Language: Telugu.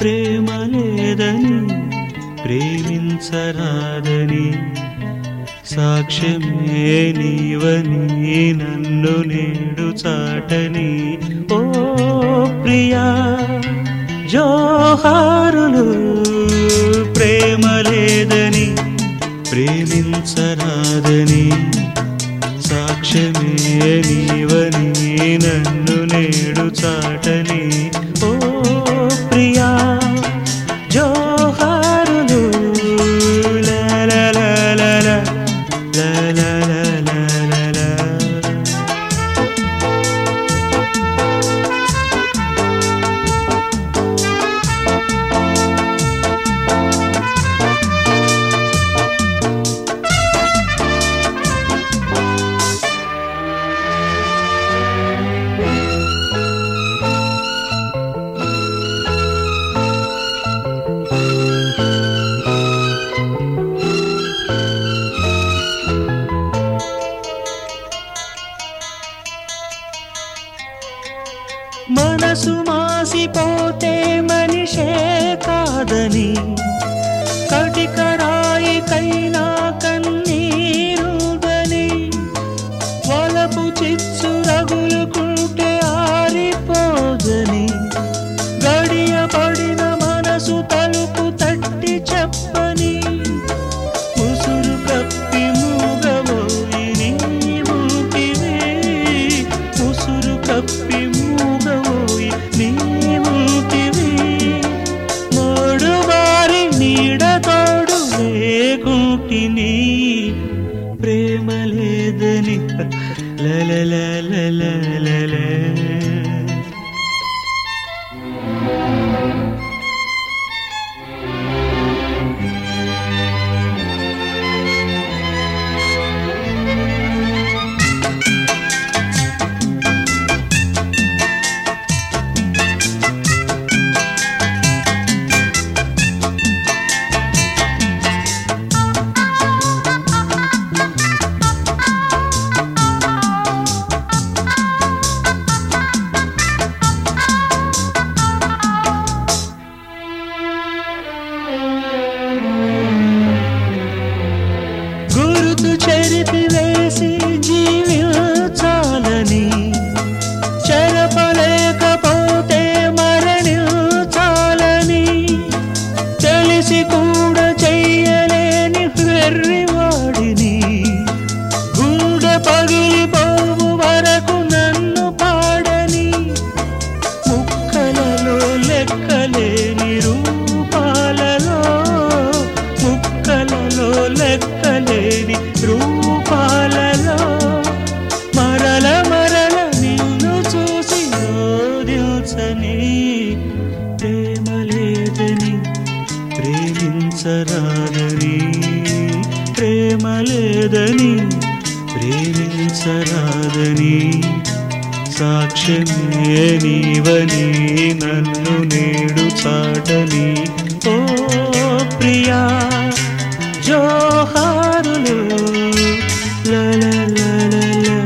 ప్రేమ లేదని ప్రేమించరాదని సాక్ష్యమే నీవని నన్ను నేడు చాటని. ఓ ప్రియా జోహారులు ప్రేమ లేదని ప్రేమించరాదని సాక్ష్యమే నీవని నన్ను నేడు చాటని. ఓ सुमासि पोते मनिषे खादनी कौटिका لي لا لا لا لا لا لا, لا ప్రేమించరాదని ప్రేమ లేదని ప్రేమించరాదని సాక్ష్యం నీవని నన్ను నేడు చాటని. ఓ Priya జోహారులు la la la la la